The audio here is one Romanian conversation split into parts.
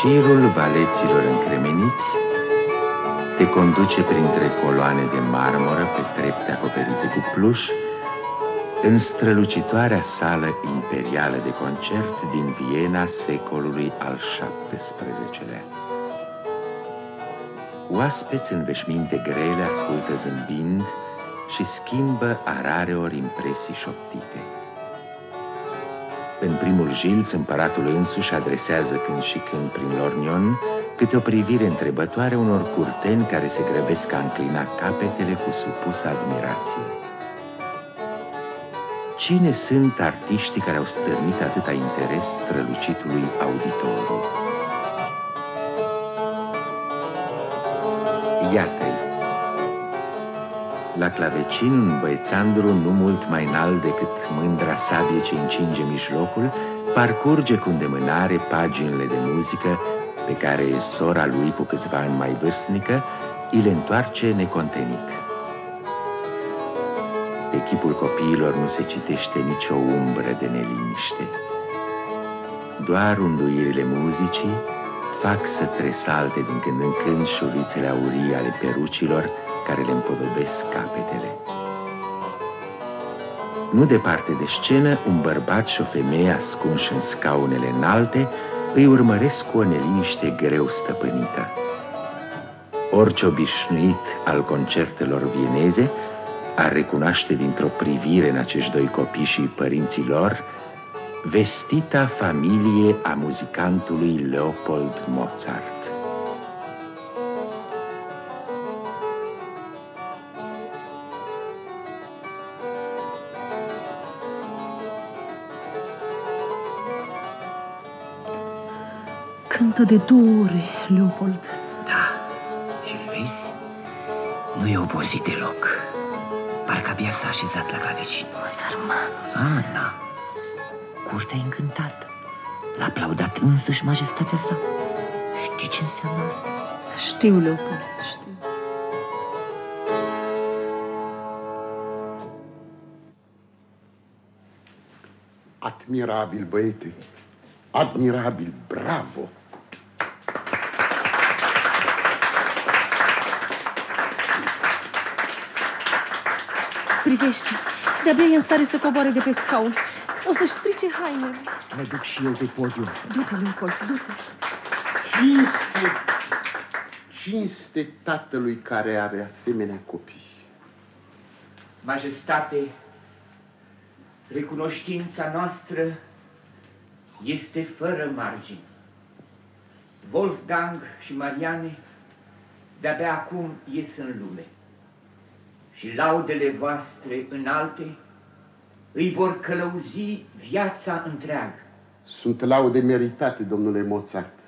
Șirul valeților încremeniți te conduce printre coloane de marmură pe trepte acoperite cu pluș în strălucitoarea sală imperială de concert din Viena secolului al XVII-lea. Oaspeți în veșminte grele ascultă zâmbind și schimbă arareori impresii șoptite. În primul jilț, împăratul însuși adresează când și când prin lornion câte o privire întrebătoare unor curteni care se grăbesc a înclina capetele cu supusă admirație. Cine sunt artiștii care au stârnit atâta interes strălucitului auditorului? Iată-i. La clavecin un băiețandru nu mult mai înalt decât mândra sabie ce încinge mijlocul, parcurge cu îndemânare paginile de muzică pe care sora lui, cu câțiva ani mai vârstnică, îi le întoarce necontenit. Pe chipul copiilor nu se citește nicio umbră de neliniște. Doar unduirile muzicii fac să tresalte din când în când șurițele aurii ale perucilor care le împodobesc capetele. Nu departe de scenă, un bărbat și o femeie ascunși în scaunele înalte îi urmăresc cu o neliniște greu stăpânită. Orice obișnuit al concertelor vieneze ar recunoaște dintr-o privire în acești doi copii și părinții lor vestita familie a muzicantului Leopold Mozart. Cântă de două ore, Leopold. Da, și vezi? Nu e obosit deloc. Parcă abia s-a așezat la clavecin. O sărmanul. Ana, curtea e încântată. L-a aplaudat însăși majestatea sa. Știi ce înseamnă asta? Știu, Leopold, știu. Admirabil, băiete. Admirabil, bravo. Privește, de-abia e în stare să coboare de pe scaun. O să-și strice hainele. Mă duc și eu pe podium. Du-te, Leopold, du-te. Cinste, cinste tatălui care are asemenea copii. Majestate, recunoștința noastră este fără margini. Wolfgang și Mariane de-abia acum ies în lume și laudele voastre înalte îi vor călăuzi viața întreagă. Sunt laude meritate, domnule Mozart.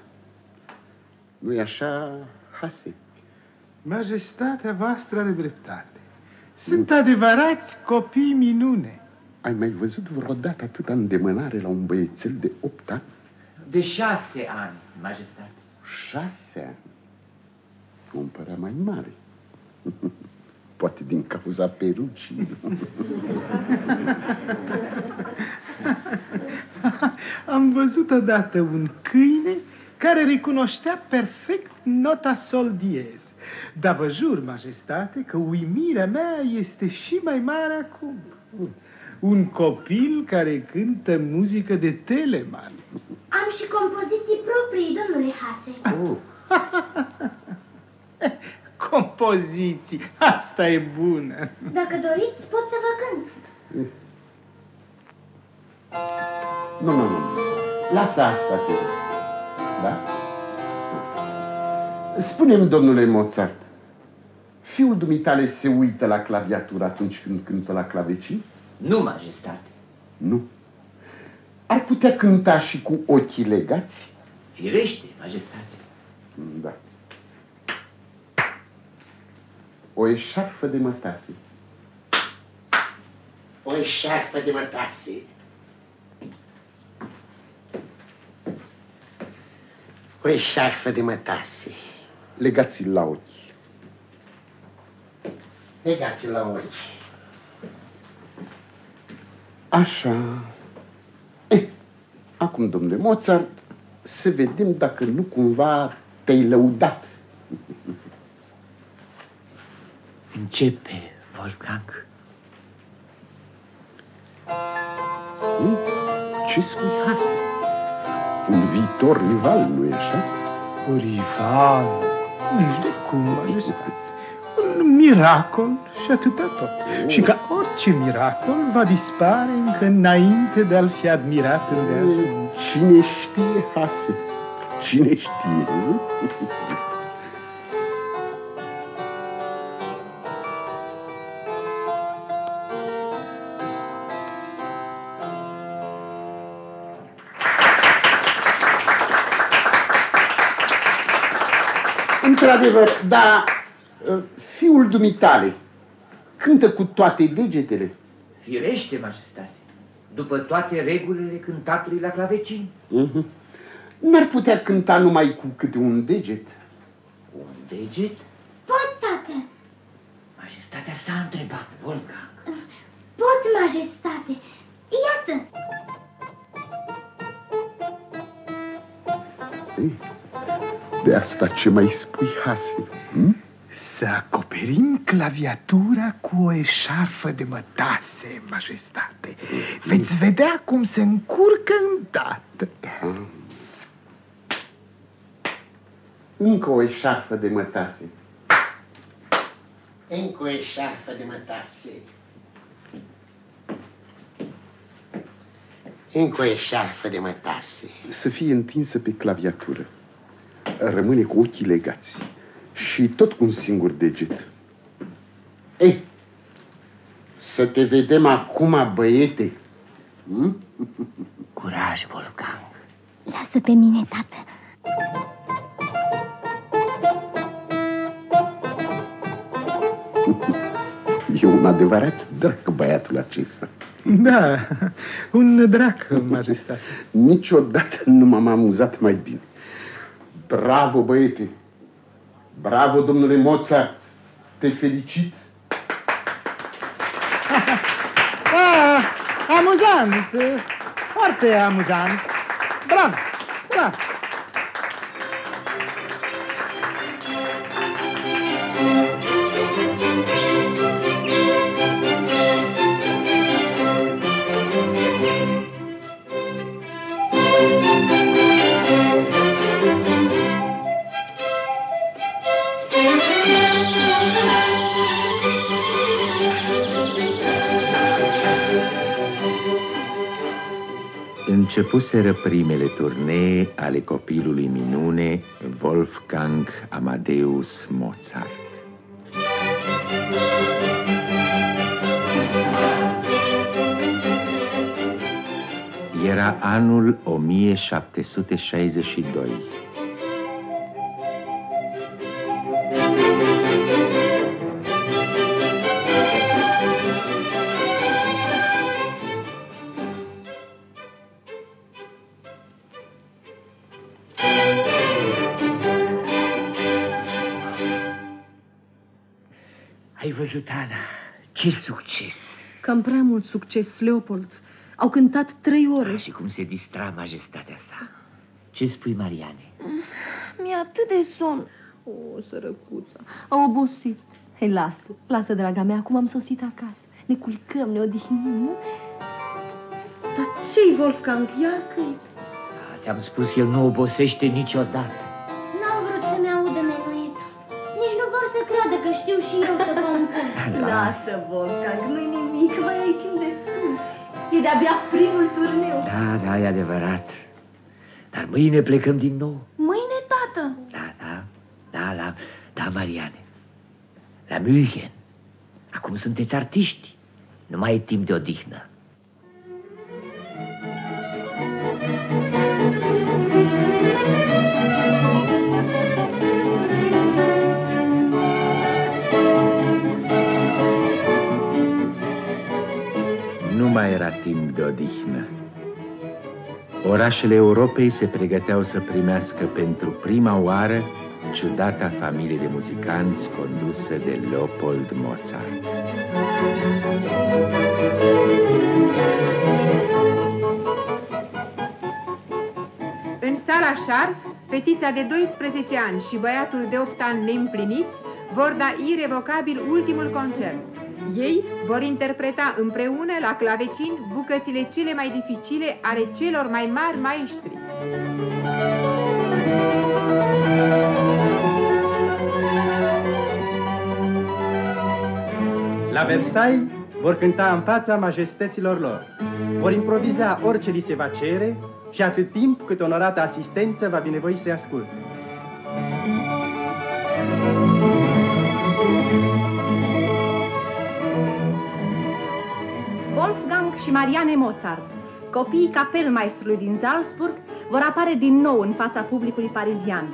Nu-i așa, Hase? Majestatea voastră are dreptate. Sunt adevărați copii minune. Ai mai văzut vreodată atâta îndemânare la un băiețel de opt ani? De șase ani, majestate. Șase ani. Un părea mai mare. Poate din cauza perucii. Am văzut odată un câine care recunoștea perfect nota sol diez. Dar vă jur, majestate, că uimirea mea este și mai mare acum. Un copil care cântă muzică de Telemann. Am și compoziții proprii, domnule Hase. Oh. Compoziții, asta e bună. Dacă doriți, pot să vă cânt. Nu, nu, nu. Lasă asta, te rog. Da? Spune-mi, domnule Mozart, fiul dumitale se uită la claviatură atunci când cântă la clavecin? Nu, majestate. Nu. Ar putea cânta și cu ochii legați? Firește, majestate. Da. O eșarfă de mătase. O eșarfă de mătase. O eșarfă de mătase. Legați-l la ochi. Legați-l la ochi. Așa. Eh, acum, domnule Mozart, să vedem dacă nu cumva te-ai lăudat. Începe, Wolfgang. Nu? Ce spui, Hase? Un viitor rival, nu-i așa? Rival, nici de cum, majestate. Un miracol și atâta tot. Și ca orice miracol va dispare încă înainte de a-l fi admirat îndeajuns. Cine știe, Hase? Cine știe, nu? Într-adevăr, dar uh, fiul dumitale cântă cu toate degetele. Firește, majestate, după toate regulile cântatului la clavecin. Mhm. N-ar putea cânta numai cu câte un deget. Un deget? Pot, tată. Majestatea s-a întrebat, Wolfgang. Pot, majestate. Iată. De asta ce mai spui, Hase? Hm? Să acoperim claviatura cu o eșarfă de mătase, majestate. Veți vedea cum se încurcă îndată. Încă o eșarfă de mătase. Încă o eșarfă de mătase. Încă o eșarfă de mătase. Să fie întinsă pe claviatură. Rămâne cu ochii legați. Și tot cu un singur deget. Ei, să te vedem acum, băiete. Hm? Curaj, Wolfgang. Lasă pe mine, tată. E un adevărat drac băiatul acesta. Da, un drac, majestate. Niciodată nu m-am amuzat mai bine. Bravo, băiete! Bravo, domnule Mozart! Te felicit! Da, amuzant, foarte amuzant. Bravo, bravo. Începuseră primele turnee ale copilului minune Wolfgang Amadeus Mozart. Era anul 1762. Ai văzut, Ana? Ce succes! Cam prea mult succes, Leopold. Au cântat trei ore. Și cum se distra majestatea sa. Ce spui, Mariane? Mi-e atât de somn. O, sărăcuța, a obosit. Hei, lasă, lasă, draga mea, acum am sosit acasă. Ne culcăm, ne odihnim, nu? Dar ce-i, Wolfgang, iar crezi? Ah, Ți-am spus, el nu obosește niciodată. Știu și eu să compun. Lasă, Wolfgang, nu-i nimic, mai ai timp destul. E de-abia primul turneu. Da, da, e adevărat. Dar mâine plecăm din nou. Mâine, tată. Da, da, da, la, da, Mariane. La München. Acum sunteți artiști. Nu mai e timp de odihnă. Nu mai era timp de odihnă. Orașele Europei se pregăteau să primească pentru prima oară ciudata familie de muzicanți condusă de Leopold Mozart. În Sara Șarf, fetița de 12 ani și băiatul de 8 ani neîmpliniți vor da irevocabil ultimul concert. Ei vor interpreta împreună la clavecin bucățile cele mai dificile ale celor mai mari maestri. La Versailles vor cânta în fața majestăților lor. Vor improviza orice li se va cere și atât timp cât onorată asistență va binevoi să-i asculte. Wolfgang și Marianne Mozart, copiii capelmaistrului din Salzburg, vor apare din nou în fața publicului parizian.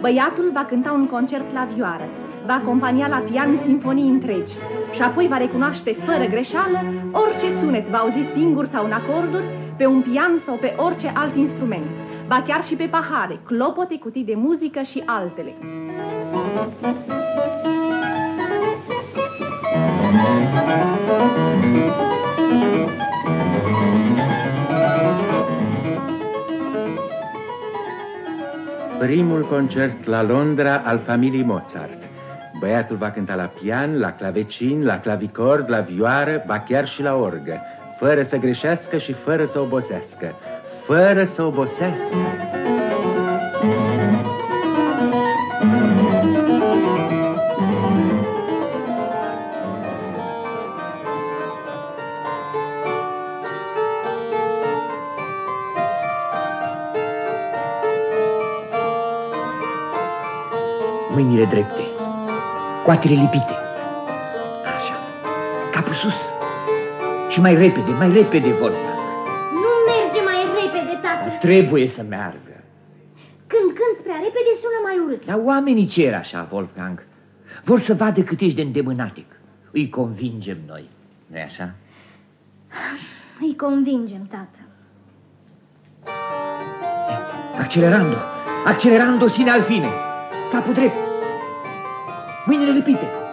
Băiatul va cânta un concert la vioară, va acompania la pian sinfonii întregi și apoi va recunoaște fără greșeală orice sunet va auzi singur sau în acorduri, pe un pian sau pe orice alt instrument, ba chiar și pe pahare, clopote, cutii de muzică și altele. Primul concert la Londra al familiei Mozart. Băiatul va cânta la pian, la clavecin, la clavicord, la vioară, ba chiar și la orgă, fără să greșească și fără să obosească. Fără să obosească. Drepte, coatele lipite. Așa, capul sus. Și mai repede, mai repede, Wolfgang. Nu merge mai repede, tată. Trebuie să meargă. Când când prea repede sună mai urât. Dar oamenii cer așa, Wolfgang. Vor să vadă cât ești de îndemânatic. Îi convingem noi, nu așa? Îi convingem, tată. Accelerando, accelerando sine al fine. Capul drept. Mâinile lipite.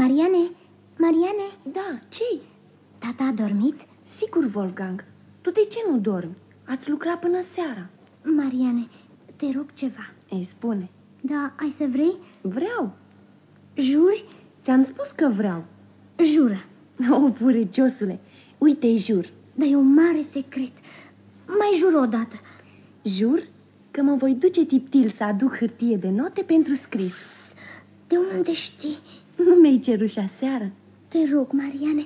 Mariane, Mariane, Da, ce tata a dormit? Sigur, Wolfgang. Tu de ce nu dormi? Ați lucrat până seara. Mariane, te rog ceva. Ei, spune. Da, ai să vrei? Vreau. Juri? Ți-am spus că vreau. Jură. O, puriciosule, uite, jur. Dar e un mare secret. Mai jur o dată. Jur că mă voi duce tiptil să aduc hârtie de note pentru scris. De unde știi? Nu mi-ai cerut și aseară? Te rog, Mariane,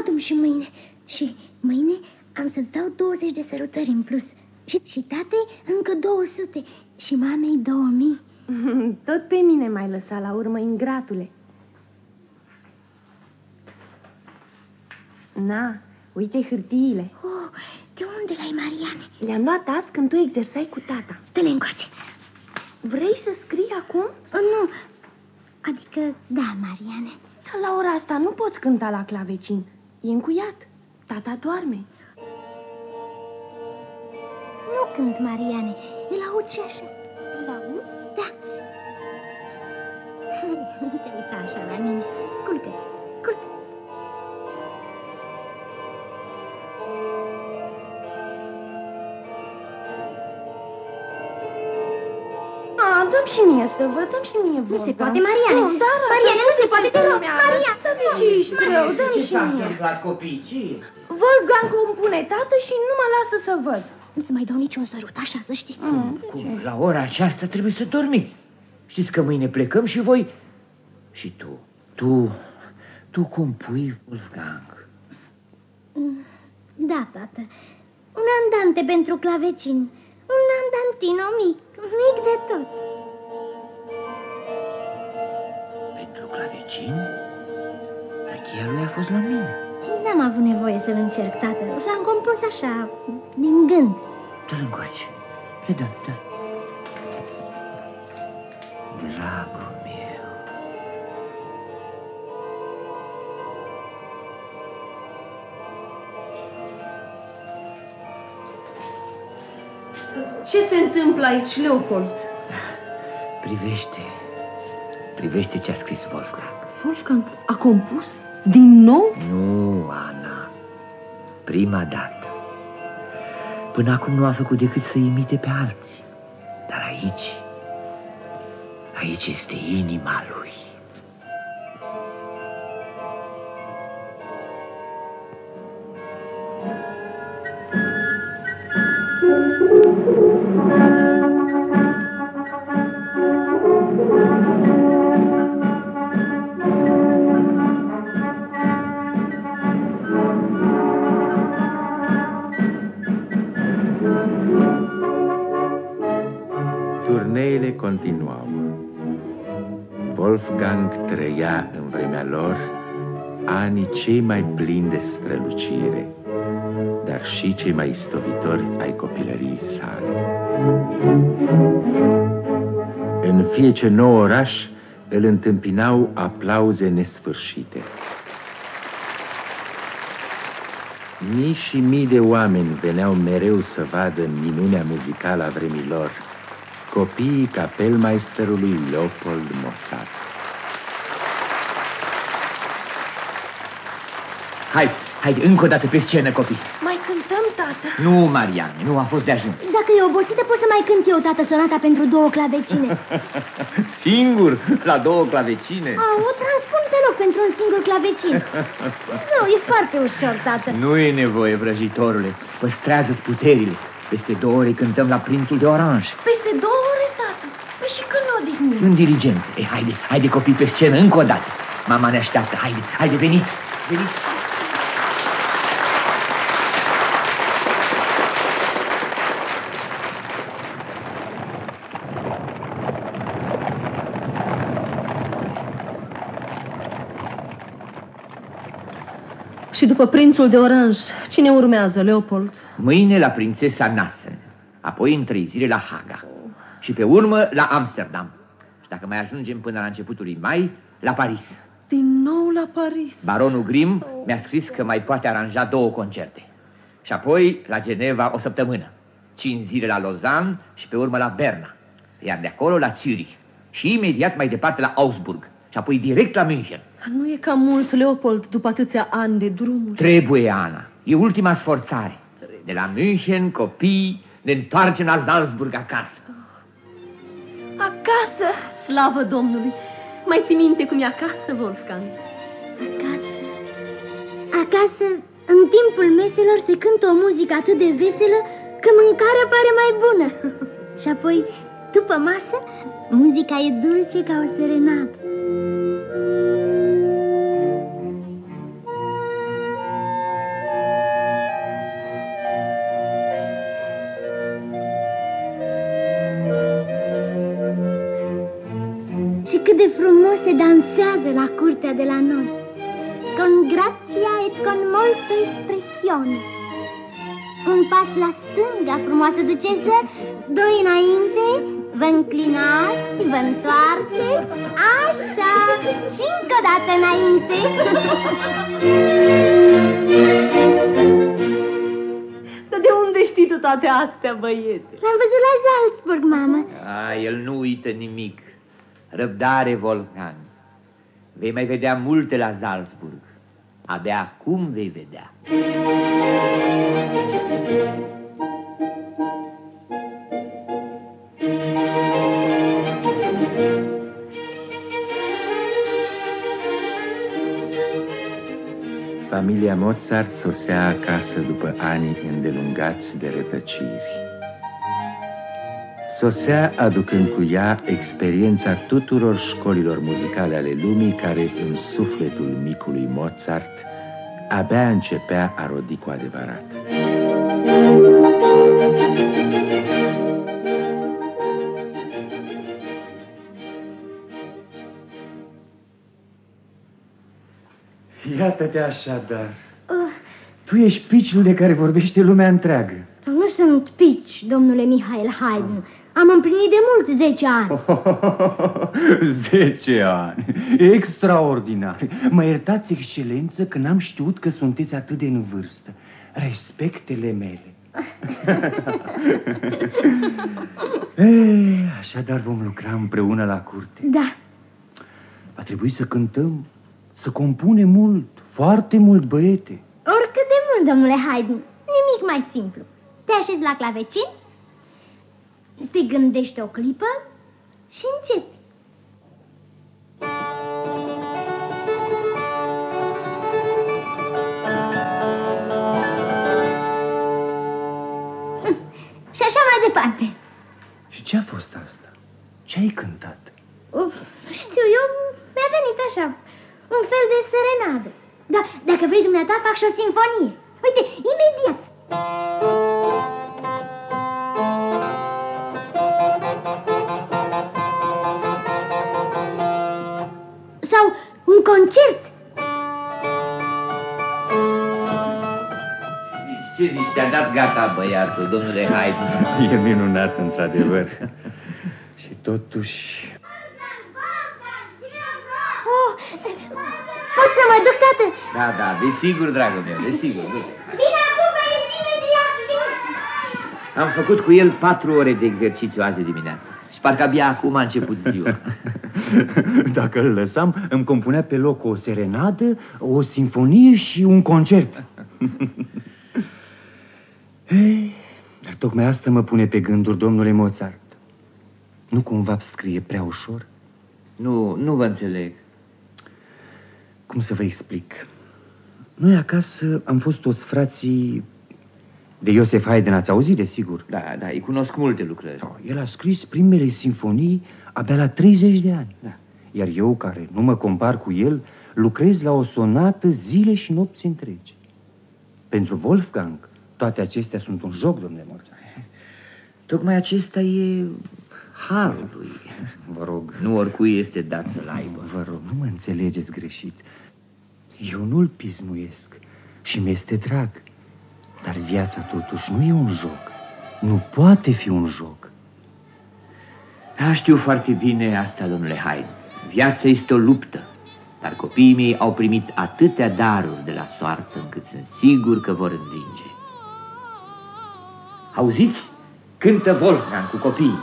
adu și mâine. Și mâine am să-ți dau 20 de sărutări în plus. Și, și tatei încă 200 și mamei 2000. Tot pe mine m-ai lăsat la urmă, ingratule. Na, uite hârtiile. Oh, de unde le-ai, Mariane? Le-am luat azi când tu exersai cu tata. Dă-le încoace. Vrei să scrii acum? Nu, adică da, Mariane. Dar la ora asta nu poți cânta la clavecin. E încuiat. Tata doarme. Nu cânt, Mariane, îl aud și așa. Îl auzi? Da. Nu te uita așa la mine. Culcă, dăm și mie să văd, dăm și mie Nu vorba. se poate, Mariane. Nu, dar Mariane, nu se poate, te rog, Maria. De ce ești rău? Dăm Ce și s-a mie. întâmplat, copii? Ce este? Wolfgang compune tată și nu mă lasă să văd. Nu-ți mai dau niciun sărut, așa să știi. Mm. Cum? La ora aceasta trebuie să dormiți. Știți că mâine plecăm și voi... Și tu, tu, tu compui, Wolfgang. Da, tată. Un andante pentru clavecin. Un andantino mic, mic de tot. Pentru clavecin? Dar chiar lui a fost la mine. N-am avut nevoie să-l încerc, tată. L-am compus așa, din gând. Dă-l încoace. Le dă, dă. Dragul meu. Ce se întâmplă aici, Leopold? Privește, privește ce a scris Wolfgang. Wolfgang a compus? Din nou? Nu, Ana, prima dată. Până acum nu a făcut decât să imite pe alții. Dar aici, aici este inima lui. Continuau. Wolfgang trăia în vremea lor anii cei mai plini de strălucire, dar și cei mai istovitori ai copilăriei sale. În fiece nou oraș îl întâmpinau aplauze nesfârșite. Mii și mii de oameni veneau mereu să vadă minunea muzicală a vremilor, copiii capelmeisterului Leopold Mozart. Hai, hai, încă o dată pe scenă, copii. Mai cântăm, tată? Nu, Mariane, nu a fost de ajuns. Dacă e obosită, pot să mai cânt eu, tată, sonata pentru două clavecine. Singur, la două clavecine. A, o transpun pe loc pentru un singur clavecin. Zău, e foarte ușor, tată. Nu e nevoie, vrăjitorule. Păstrează-ți puterile. Peste două ore cântăm la Prințul de Oranj. Peste două ore, tată. Păi și când ne odihnim? În diligență. E, haide, haide copii pe scenă încă o dată. Mama ne așteaptă. Haide, haide, veniți. Veniți. Și după prințul de oranj, cine urmează, Leopold? Mâine la prințesa Nassen. Apoi în trei zile la Haga. Și pe urmă la Amsterdam. Și dacă mai ajungem până la începutul lui mai, la Paris. Din nou la Paris. Baronul Grim mi-a scris că mai poate aranja două concerte. Și apoi la Geneva o săptămână. Cinci zile la Lausanne și pe urmă la Berna. Iar de acolo la Zurich. Și imediat mai departe la Augsburg. Și apoi direct la München. Dar nu e cam mult, Leopold, după atâția ani de drumuri? Trebuie, Ana. E ultima sforțare. De la München, copii, ne întoarcem la Salzburg acasă. Acasă, slavă Domnului! Mai ții minte cum e acasă, Wolfgang? Acasă. Acasă, în timpul meselor, se cântă o muzică atât de veselă că mâncarea pare mai bună. Și apoi, după masă, muzica e dulce ca o serenadă. Și cât de frumos se dansează la curtea de la noi. Con grazia et con molto espressione. Un pas la stânga, frumoasă ducesă, doi înainte, vă înclinați, vă întoarceți, așa, și încă o dată înainte. Dar de unde știi tu toate astea, băiete? L-am văzut la Salzburg, mamă. A, el nu uită nimic. Răbdare, Volcan. Vei mai vedea multe la Salzburg. Abia acum vei vedea. Familia Mozart sosea acasă după ani îndelungați de rătăciri. Sosea aducând cu ea experiența tuturor școlilor muzicale ale lumii care în sufletul micului Mozart abia începea a rodi cu adevărat. Iată-te așadar. Tu ești piciul de care vorbește lumea întreagă. Nu sunt pici, domnule Mihail Haydn. Am împlinit de mult 10 ani. Zece ani. Extraordinar. Mă iertați, excelență, că n-am știut că sunteți atât de în vârstă. Respectele mele. Ei, așadar vom lucra împreună la curte. Da. Va trebui să cântăm, să compunem mult, foarte mult, băiete. Oricât de mult, domnule Haydn. Nimic mai simplu. Te așezi la clavecin, te gândești o clipă și începi. Și așa mai departe. Și ce a fost asta? Ce ai cântat? Uf, știu eu, mi-a venit așa, un fel de serenadă. Da, dacă vrei dumneata, fac și o sinfonie. Uite, imediat. Concert. Ce zici, te-a dat gata băiatul, domnule Haydn. E minunat, într-adevăr. Și totuși... Oh, pot să mă duc, tată? Da, da, desigur, dragul meu, desigur. du Bine acum, băieți, imediat, bine. Am făcut cu el patru ore de exercițiu azi dimineață. Și parcă abia acum a început ziua. Dacă îl lăsam, îmi compunea pe loc o serenadă, o sinfonie și un concert. Ei, dar tocmai asta mă pune pe gânduri, domnule Mozart. Nu cumva scrie prea ușor? Nu, nu vă înțeleg. Cum să vă explic? Noi acasă am fost toți frații de Iosef Haydn, ați auzit, desigur? Da, da, îi cunosc multe lucrări. Da, el a scris primele sinfonii abia la 30 de ani. Da. Iar eu, care nu mă compar cu el, lucrez la o sonată zile și nopți întregi. Pentru Wolfgang, toate acestea sunt un joc, domnule Mozart. Tocmai acesta e harul lui. Vă rog. Nu oricui este dat să-l aibă. Vă rog, nu mă înțelegeți greșit. Eu nu-l pismuiesc și mi-este drag. Dar viața totuși nu e un joc. Nu poate fi un joc. Da, știu foarte bine asta, domnule Haydn. Viața este o luptă, dar copiii mei au primit atâtea daruri de la soartă încât sunt sigur că vor învinge. Auziți? Cântă Wolfgang cu copiii.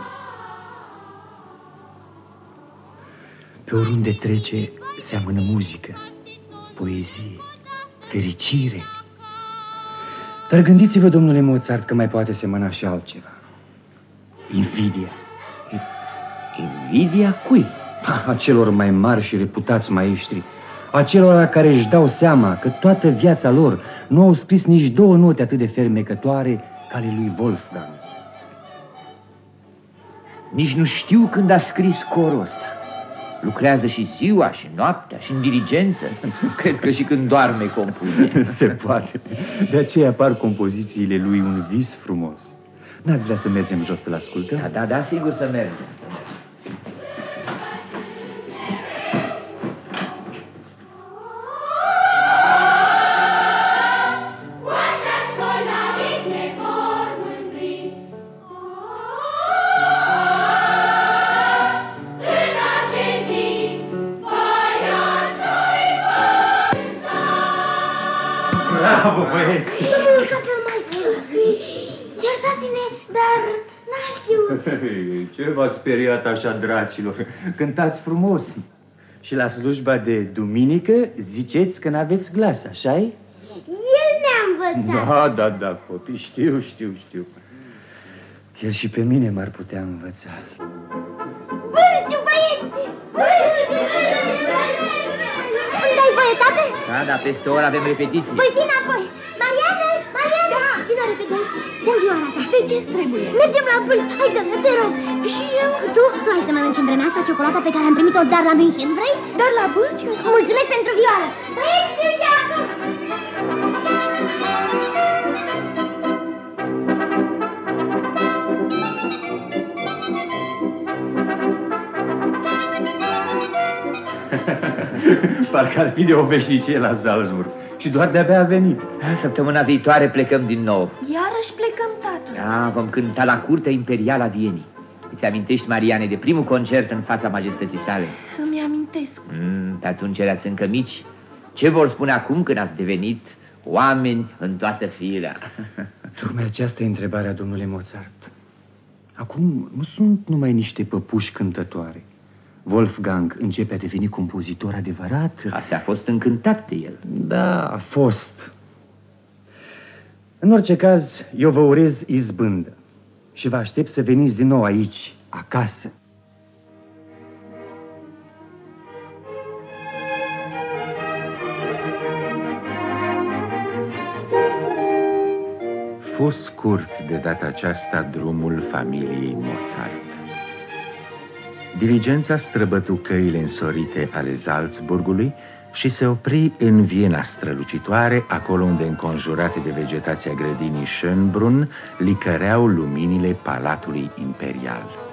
Pe oriunde trece, seamănă muzică, poezie, fericire. Dar gândiți-vă, domnule Mozart, că mai poate semăna și altceva. Invidia. Invidia cui? A celor mai mari și reputați maestri, acelora care își dau seama că toată viața lor nu au scris nici două note atât de fermecătoare ca ale lui Wolfgang. Nici nu știu când a scris corul ăsta. Lucrează și ziua, și noaptea, și în diligență. Cred că și când doarme compune. Se poate. De aceea apar compozițiile lui un vis frumos. N-ați vrea să mergem jos să-l ascultăm? Da, da, da, sigur să mergem. V-ați speriat așa, dracilor? Cântați frumos. Și la slujba de duminică ziceți că n-aveți glas, așa -i? El ne-a învățat. Da, da, da, copii, știu, știu, știu. El și pe mine m-ar putea învăța. Bârciu, băieți! Bârciu! Îmi dai voie, tată? Da, da, peste o oră avem repetiții. Voi fi înapoi. Mariană, Mariana, da. Vină repede aici. Dăm vioara ta. De ce trebuie? Mergem la bâlci. Hai, dă te rog. Și eu? Tu, tu ai să mănânci în vremea asta ciocolata pe care am primit-o dar la München, vrei? Dar la bâlci? Mulțumesc pentru vioară. Băieți, fiu și acum. Parcă ar fi de o veșnicie la Salzburg. Și doar de-abia a venit. Săptămâna viitoare plecăm din nou. Iarăși plecăm, tată. Da, vom cânta la curtea imperială a Vienii. Îți amintești, Mariane, de primul concert în fața majestății sale? Îmi amintesc. Mm, pe atunci erați încă mici. Ce vor spune acum când ați devenit oameni în toată firea? Tocmai aceasta e întrebarea, domnule Mozart. Acum nu sunt numai niște păpuși cântătoare. Wolfgang începe a deveni compozitor adevărat. Asta a fost încântat de el. Da, a fost. În orice caz, eu vă urez izbândă și vă aștept să veniți din nou aici, acasă. Fu scurt de data aceasta drumul familiei Mozart. Diligența străbătu căile însorite ale Salzburgului și se opri în Viena strălucitoare, acolo unde, înconjurate de vegetația grădinii Schönbrunn, licăreau luminile Palatului Imperial.